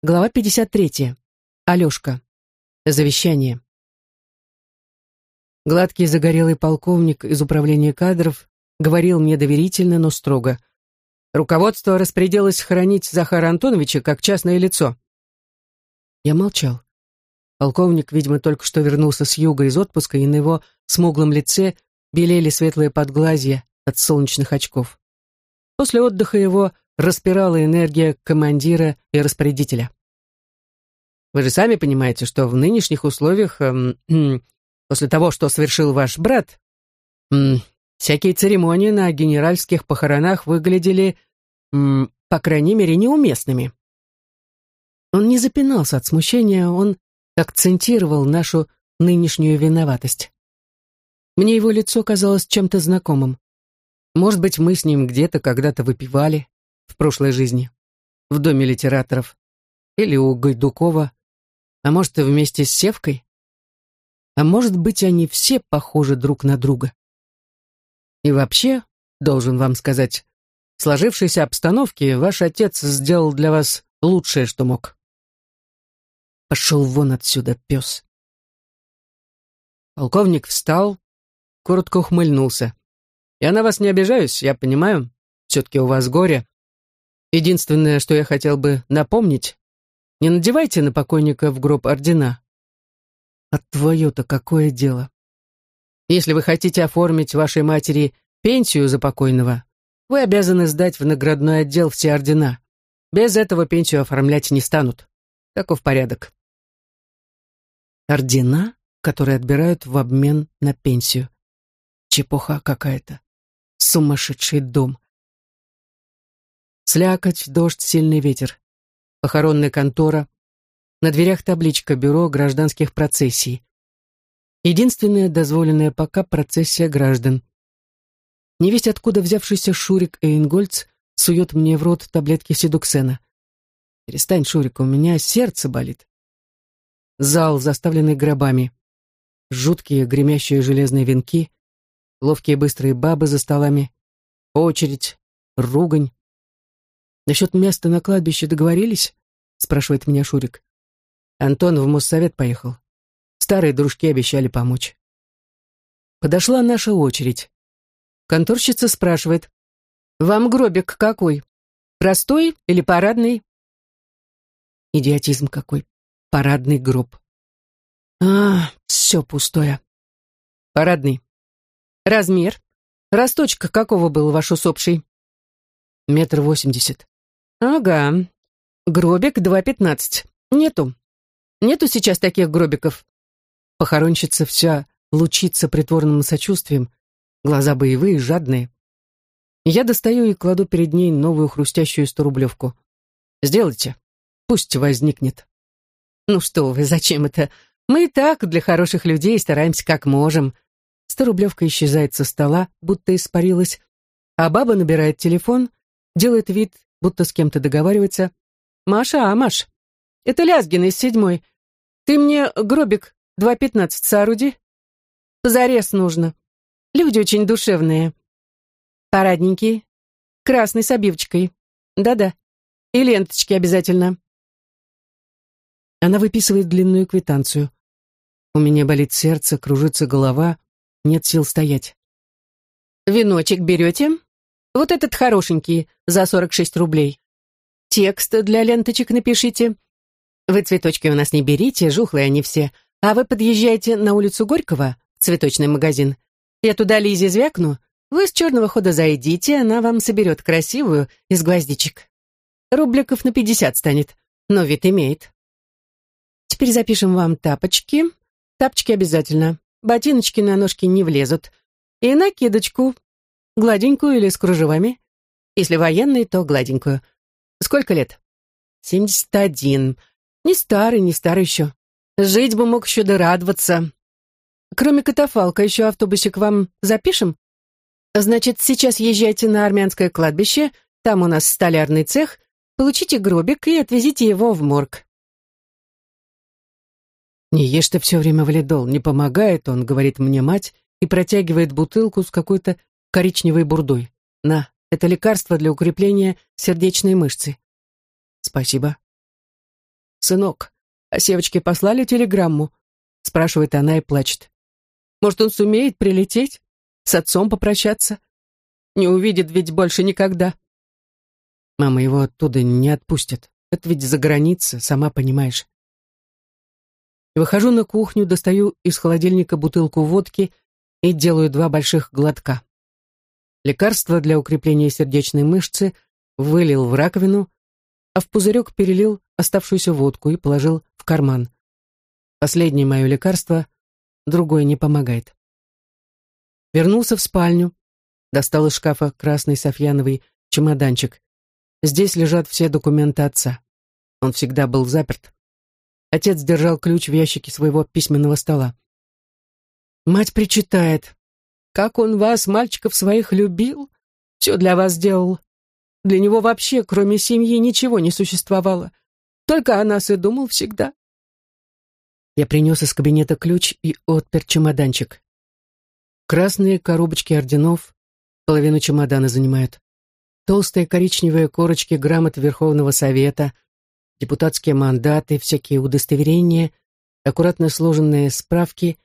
Глава 53. Алешка. Завещание. Гладкий загорелый полковник из управления кадров говорил мне доверительно, но строго. Руководство распорядилось хранить Захара Антоновича как частное лицо. Я молчал. Полковник, видимо, только что вернулся с юга из отпуска, и на его смуглом лице белели светлые подглазья от солнечных очков. После отдыха его распирала энергия командира и распорядителя. Вы же сами понимаете, что в нынешних условиях, эм, после того, что совершил ваш брат, эм, всякие церемонии на генеральских похоронах выглядели, эм, по крайней мере, неуместными. Он не запинался от смущения, он акцентировал нашу нынешнюю виноватость. Мне его лицо казалось чем-то знакомым. Может быть, мы с ним где-то когда-то выпивали в прошлой жизни, в доме литераторов, или у Гайдукова, а может, и вместе с Севкой? А может быть, они все похожи друг на друга? И вообще, должен вам сказать, в сложившейся обстановке ваш отец сделал для вас лучшее, что мог. Пошел вон отсюда, пес. Полковник встал, коротко ухмыльнулся. Я на вас не обижаюсь, я понимаю. Все-таки у вас горе. Единственное, что я хотел бы напомнить, не надевайте на покойника в гроб ордена. А твое-то какое дело? Если вы хотите оформить вашей матери пенсию за покойного, вы обязаны сдать в наградной отдел все ордена. Без этого пенсию оформлять не станут. Таков порядок. Ордена, которые отбирают в обмен на пенсию. Чепуха какая-то. Сумасшедший дом. Слякоть, дождь, сильный ветер похоронная контора, на дверях табличка «Бюро гражданских процессий». Единственная дозволенная пока процессия граждан. Не весть откуда взявшийся Шурик Эйнгольц сует мне в рот таблетки седуксена. «Перестань, Шурик, у меня сердце болит». Зал, заставленный гробами. Жуткие гремящие железные венки, ловкие быстрые бабы за столами, очередь, ругань, «Насчет места на кладбище договорились?» — спрашивает меня Шурик. Антон в Моссовет поехал. Старые дружки обещали помочь. Подошла наша очередь. Конторщица спрашивает, «Вам гробик какой? Простой или парадный?» Идиотизм какой. Парадный гроб. А, все пустое. Парадный. Размер. Росточка какого был ваш усопший? Метр восемьдесят. «Ага. Гробик 2.15. Нету. Нету сейчас таких гробиков». Похоронщица вся лучится притворным сочувствием, глаза боевые, жадные. Я достаю и кладу перед ней новую хрустящую сторублевку. «Сделайте. Пусть возникнет». «Ну что вы, зачем это? Мы и так для хороших людей стараемся как можем». Сторублевка исчезает со стола, будто испарилась, а баба набирает телефон, делает вид, будто с кем-то договаривается. «Маша, а, Маш, это Лязгин из седьмой. Ты мне гробик 2.15 сооруди? Зарез нужно. Люди очень душевные. Парадненький. Красный с обивочкой. Да-да. И ленточки обязательно». Она выписывает длинную квитанцию. У меня болит сердце, кружится голова, нет сил стоять. «Веночек берете?» Вот этот хорошенький, за 46 рублей. Текст для ленточек напишите. Вы цветочки у нас не берите, жухлые они все. А вы подъезжаете на улицу Горького, цветочный магазин. Я туда Лизе звякну. Вы с черного хода зайдите, она вам соберет красивую из гвоздичек. Рубликов на 50 станет, но вид имеет. Теперь запишем вам тапочки. Тапочки обязательно. Ботиночки на ножки не влезут. И накидочку Гладенькую или с кружевами? Если военный, то гладенькую. Сколько лет? Семьдесят один. Не старый, не старый еще. Жить бы мог еще да радоваться. Кроме катафалка, еще автобусик вам запишем? Значит, сейчас езжайте на армянское кладбище, там у нас столярный цех, получите гробик и отвезите его в морг. «Не ешь ты все время валидол, не помогает он», — говорит мне мать и протягивает бутылку с какой-то коричневой бурдой. На, это лекарство для укрепления сердечной мышцы. Спасибо. «Сынок, а Севочке послали телеграмму?» спрашивает она и плачет. «Может, он сумеет прилететь? С отцом попрощаться? Не увидит ведь больше никогда». Мама его оттуда не отпустит. Это ведь за граница, сама понимаешь. Выхожу на кухню, достаю из холодильника бутылку водки и делаю два больших глотка. Лекарство для укрепления сердечной мышцы вылил в раковину, а в пузырек перелил оставшуюся водку и положил в карман. Последнее мое лекарство, другое не помогает. Вернулся в спальню, достал из шкафа красный софьяновый чемоданчик. Здесь лежат все документы отца. Он всегда был заперт. Отец держал ключ в ящике своего письменного стола. Мать причитает. «Как он вас, мальчиков своих, любил? Все для вас делал. Для него вообще, кроме семьи, ничего не существовало. Только о нас и думал всегда». Я принес из кабинета ключ и отпер чемоданчик. Красные коробочки орденов половину чемодана занимают толстые коричневые корочки грамот Верховного Совета, депутатские мандаты, всякие удостоверения, аккуратно сложенные справки,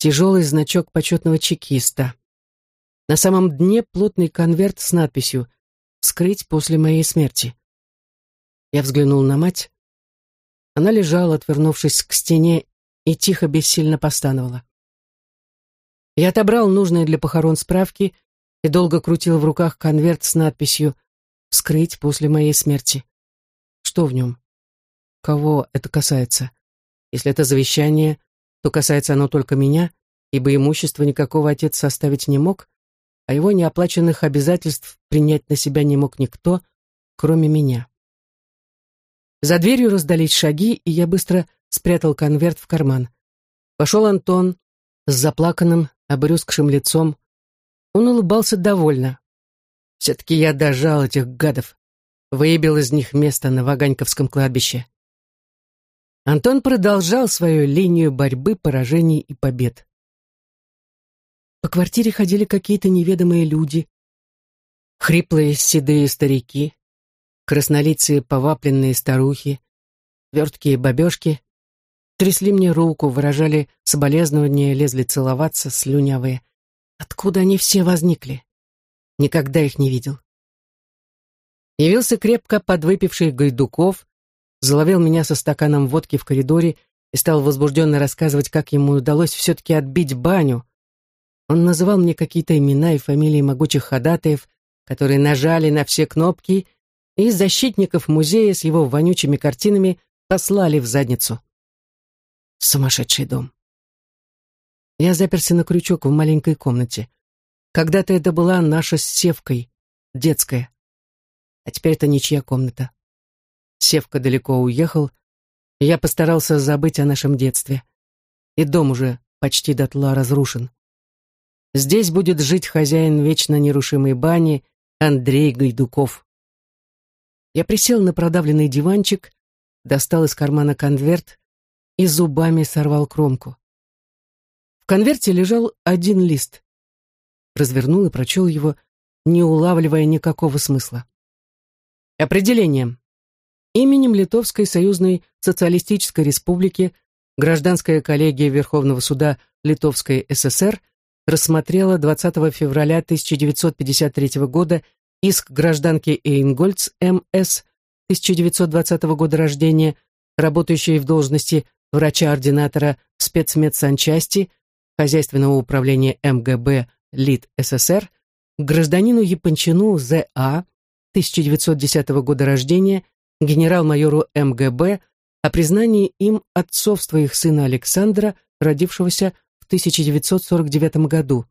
тяжелый значок почетного чекиста. На самом дне плотный конверт с надписью «Вскрыть после моей смерти». Я взглянул на мать. Она лежала, отвернувшись к стене, и тихо, бессильно постановала. Я отобрал нужные для похорон справки и долго крутил в руках конверт с надписью «Вскрыть после моей смерти». Что в нем? Кого это касается? Если это завещание, то касается оно только меня, ибо имущество никакого отец составить не мог, а его неоплаченных обязательств принять на себя не мог никто, кроме меня. За дверью раздались шаги, и я быстро спрятал конверт в карман. Пошел Антон с заплаканным, обрюзгшим лицом, он улыбался довольно. Все-таки я дожал этих гадов. Выебил из них место на Ваганьковском кладбище. Антон продолжал свою линию борьбы, поражений и побед. По квартире ходили какие-то неведомые люди. Хриплые седые старики, краснолицые повапленные старухи, верткие бабешки. Трясли мне руку, выражали соболезнования, лезли целоваться, слюнявые. Откуда они все возникли? Никогда их не видел. Явился крепко подвыпивший Гайдуков, заловил меня со стаканом водки в коридоре и стал возбужденно рассказывать, как ему удалось все-таки отбить баню. Он называл мне какие-то имена и фамилии могучих ходатаев, которые нажали на все кнопки, и защитников музея с его вонючими картинами послали в задницу. Сумасшедший дом. Я заперся на крючок в маленькой комнате. Когда-то это была наша с Севкой, детская. А теперь это ничья комната. Севка далеко уехал, и я постарался забыть о нашем детстве. И дом уже почти дотла разрушен. Здесь будет жить хозяин вечно нерушимой бани Андрей Гайдуков. Я присел на продавленный диванчик, достал из кармана конверт и зубами сорвал кромку конверте лежал один лист. Развернул и прочел его, не улавливая никакого смысла. Определение. Именем Литовской союзной социалистической республики Гражданская коллегия Верховного суда Литовской ССР рассмотрела 20 февраля 1953 года иск гражданки Эйнгольц М.С. 1920 года рождения, работающей в должности врача-ординатора спецмедсанчасти хозяйственного управления МГБ ЛИД СССР гражданину Япончину З.А. 1910 года рождения, генерал-майору МГБ, о признании им отцовства их сына Александра, родившегося в 1949 году.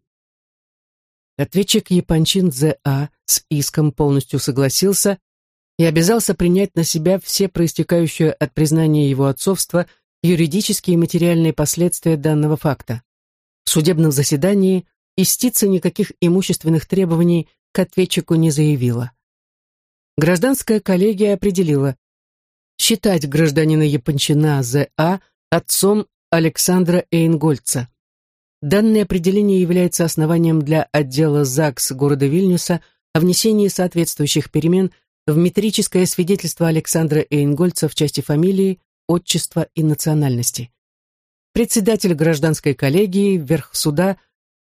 Ответчик Япончин З.А. с иском полностью согласился и обязался принять на себя все проистекающие от признания его отцовства юридические и материальные последствия данного факта. В судебном заседании истица никаких имущественных требований к ответчику не заявила. Гражданская коллегия определила считать гражданина Япончина З.А. отцом Александра Эйнгольца. Данное определение является основанием для отдела ЗАГС города Вильнюса о внесении соответствующих перемен в метрическое свидетельство Александра Эйнгольца в части фамилии, отчества и национальности. Председатель гражданской коллегии Верхсуда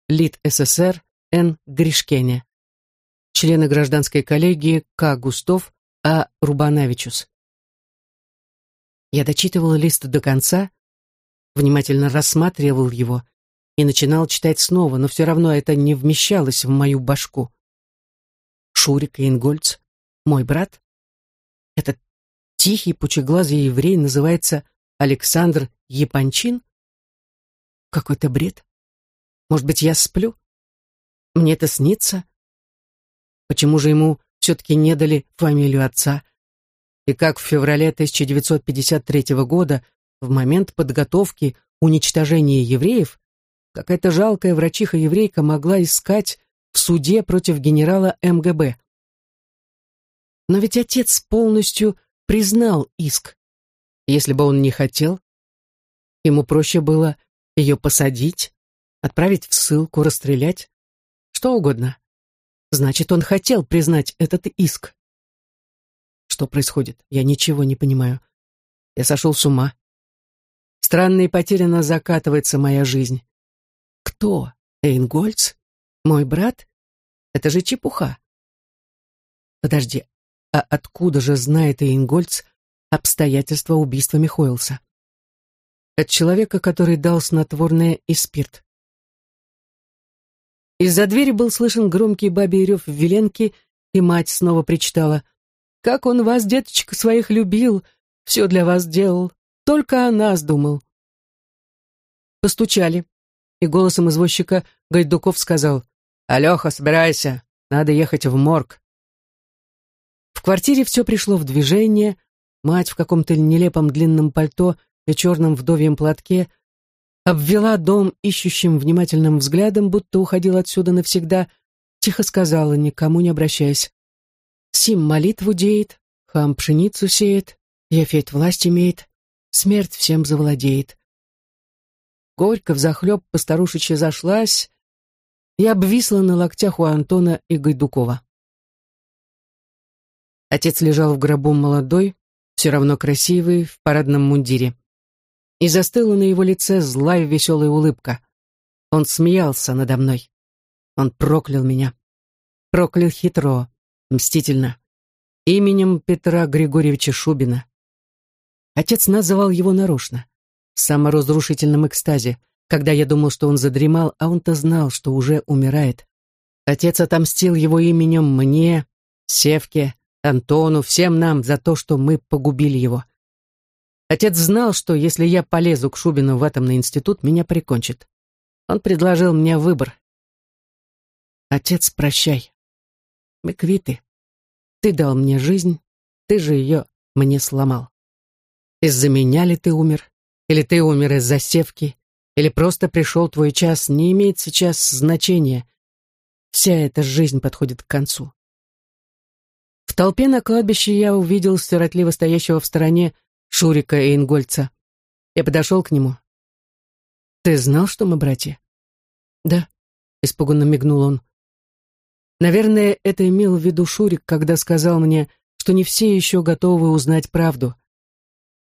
Лид СССР Н. Гришкене. Члены гражданской коллегии К. Густов А. Рубанавичус. Я дочитывал лист до конца, внимательно рассматривал его и начинал читать снова, но все равно это не вмещалось в мою башку. Шурик Ингольц, мой брат? Этот тихий, пучеглазый еврей называется Александр Епанчин? Какой-то бред. Может быть, я сплю? Мне это снится? Почему же ему все-таки не дали фамилию отца? И как в феврале 1953 года, в момент подготовки уничтожения евреев, какая-то жалкая врачиха-еврейка могла искать в суде против генерала МГБ. Но ведь отец полностью признал иск. Если бы он не хотел, ему проще было ее посадить, отправить в ссылку, расстрелять, что угодно. Значит, он хотел признать этот иск. Что происходит? Я ничего не понимаю. Я сошел с ума. Странно и потерянно закатывается моя жизнь. Кто? Эйнгольц? Мой брат? Это же чепуха. Подожди, а откуда же знает Эйнгольц обстоятельства убийства Михоэлса? От человека, который дал снотворное и спирт. Из-за двери был слышен громкий бабий рев в Веленке, и мать снова причитала. «Как он вас, деточка, своих любил, все для вас делал, только о нас думал». Постучали, и голосом извозчика Гайдуков сказал, «Алеха, собирайся, надо ехать в морг». В квартире все пришло в движение, мать в каком-то нелепом длинном пальто и черном вдовьем платке обвела дом ищущим внимательным взглядом, будто уходил отсюда навсегда, тихо сказала, никому не обращаясь. Сим молитву деет, хам пшеницу сеет, Яфет власть имеет, смерть всем завладеет. Горько взахлеб постарушечья зашлась и обвисла на локтях у Антона и Гайдукова. Отец лежал в гробу молодой, все равно красивый, в парадном мундире и застыла на его лице злая веселая улыбка. Он смеялся надо мной. Он проклял меня. Проклял хитро, мстительно. Именем Петра Григорьевича Шубина. Отец называл его нарочно, в саморазрушительном экстазе, когда я думал, что он задремал, а он-то знал, что уже умирает. Отец отомстил его именем мне, Севке, Антону, всем нам за то, что мы погубили его. Отец знал, что если я полезу к Шубину в атомный институт, меня прикончат. Он предложил мне выбор. Отец, прощай. Мы квиты. Ты дал мне жизнь, ты же ее мне сломал. Из-за меня ли ты умер? Или ты умер из-за севки? Или просто пришел твой час, не имеет сейчас значения. Вся эта жизнь подходит к концу. В толпе на кладбище я увидел сиротливо стоящего в стороне Шурика Эйнгольца. Я подошел к нему. «Ты знал, что мы братья?» «Да», — испуганно мигнул он. Наверное, это имел в виду Шурик, когда сказал мне, что не все еще готовы узнать правду.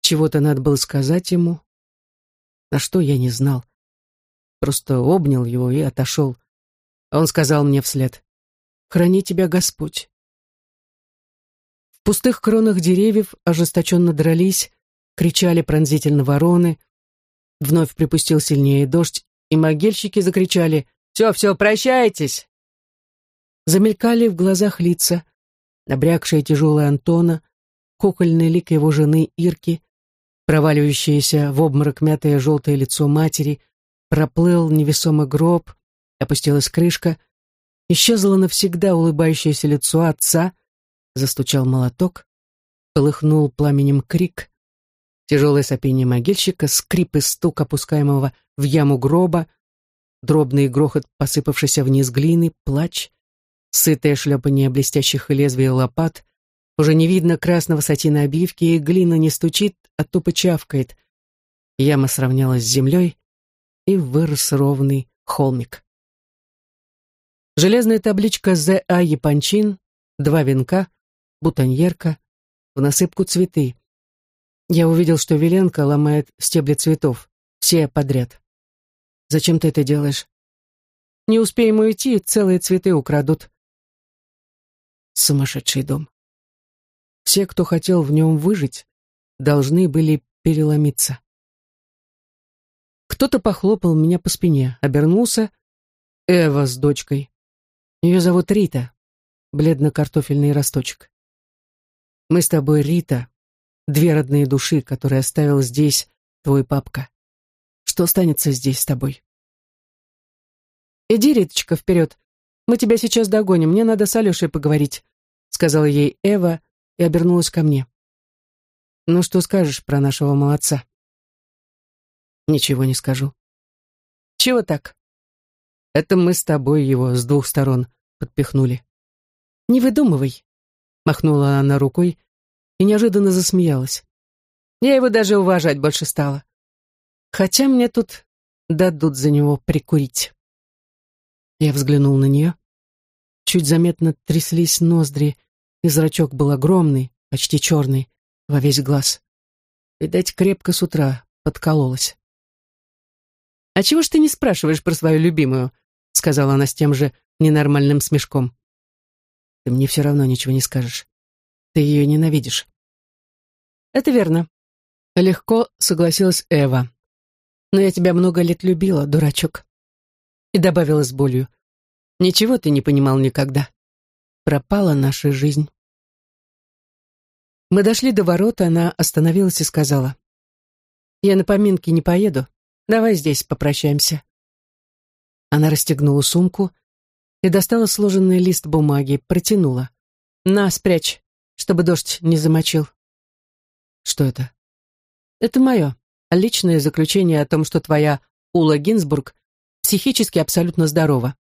Чего-то надо было сказать ему. На что я не знал. Просто обнял его и отошел. Он сказал мне вслед, «Храни тебя Господь». Пустых кронах деревьев ожесточенно дрались, кричали пронзительно вороны. Вновь припустил сильнее дождь, и могильщики закричали «Все, все, прощайтесь!» Замелькали в глазах лица, набрякшая тяжелая Антона, кукольный лик его жены Ирки, проваливающееся в обморок мятое желтое лицо матери, проплыл невесомый гроб, опустилась крышка, исчезло навсегда улыбающееся лицо отца, Застучал молоток, полыхнул пламенем крик, тяжелое сопение могильщика, скрип и стук опускаемого в яму гроба, дробный грохот посыпавшейся вниз глины, плач, сытое шлепание блестящих лезвий лопат, уже не видно красного сатина обивки, и глина не стучит, а тупо чавкает. Яма сравнялась с землей, и вырос ровный холмик. Железная табличка «З.А. Япончин», два венка, бутоньерка, в насыпку цветы. Я увидел, что Веленко ломает стебли цветов. Все подряд. Зачем ты это делаешь? Не успеем уйти, целые цветы украдут. Сумасшедший дом. Все, кто хотел в нем выжить, должны были переломиться. Кто-то похлопал меня по спине, обернулся. Эва с дочкой. Ее зовут Рита, бледно-картофельный росточек. Мы с тобой, Рита, две родные души, которые оставил здесь твой папка. Что останется здесь с тобой? Иди, Риточка, вперед. Мы тебя сейчас догоним, мне надо с Алешей поговорить, сказала ей Эва и обернулась ко мне. Ну что скажешь про нашего молодца? Ничего не скажу. Чего так? Это мы с тобой его с двух сторон подпихнули. Не выдумывай, махнула она рукой и неожиданно засмеялась. Я его даже уважать больше стала. Хотя мне тут дадут за него прикурить. Я взглянул на нее. Чуть заметно тряслись ноздри, и зрачок был огромный, почти черный, во весь глаз. Видать, крепко с утра подкололась. «А чего ж ты не спрашиваешь про свою любимую?» — сказала она с тем же ненормальным смешком. «Ты мне все равно ничего не скажешь. Ты ее ненавидишь». «Это верно». Легко согласилась Эва. «Но я тебя много лет любила, дурачок». И добавила с болью. «Ничего ты не понимал никогда. Пропала наша жизнь». Мы дошли до ворот, она остановилась и сказала. «Я на поминки не поеду. Давай здесь попрощаемся». Она расстегнула сумку и достала сложенный лист бумаги, протянула. «На, спрячь, чтобы дождь не замочил». «Что это?» «Это мое личное заключение о том, что твоя Ула Гинзбург психически абсолютно здорова.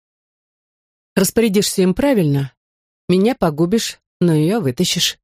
Распорядишься им правильно, меня погубишь, но ее вытащишь».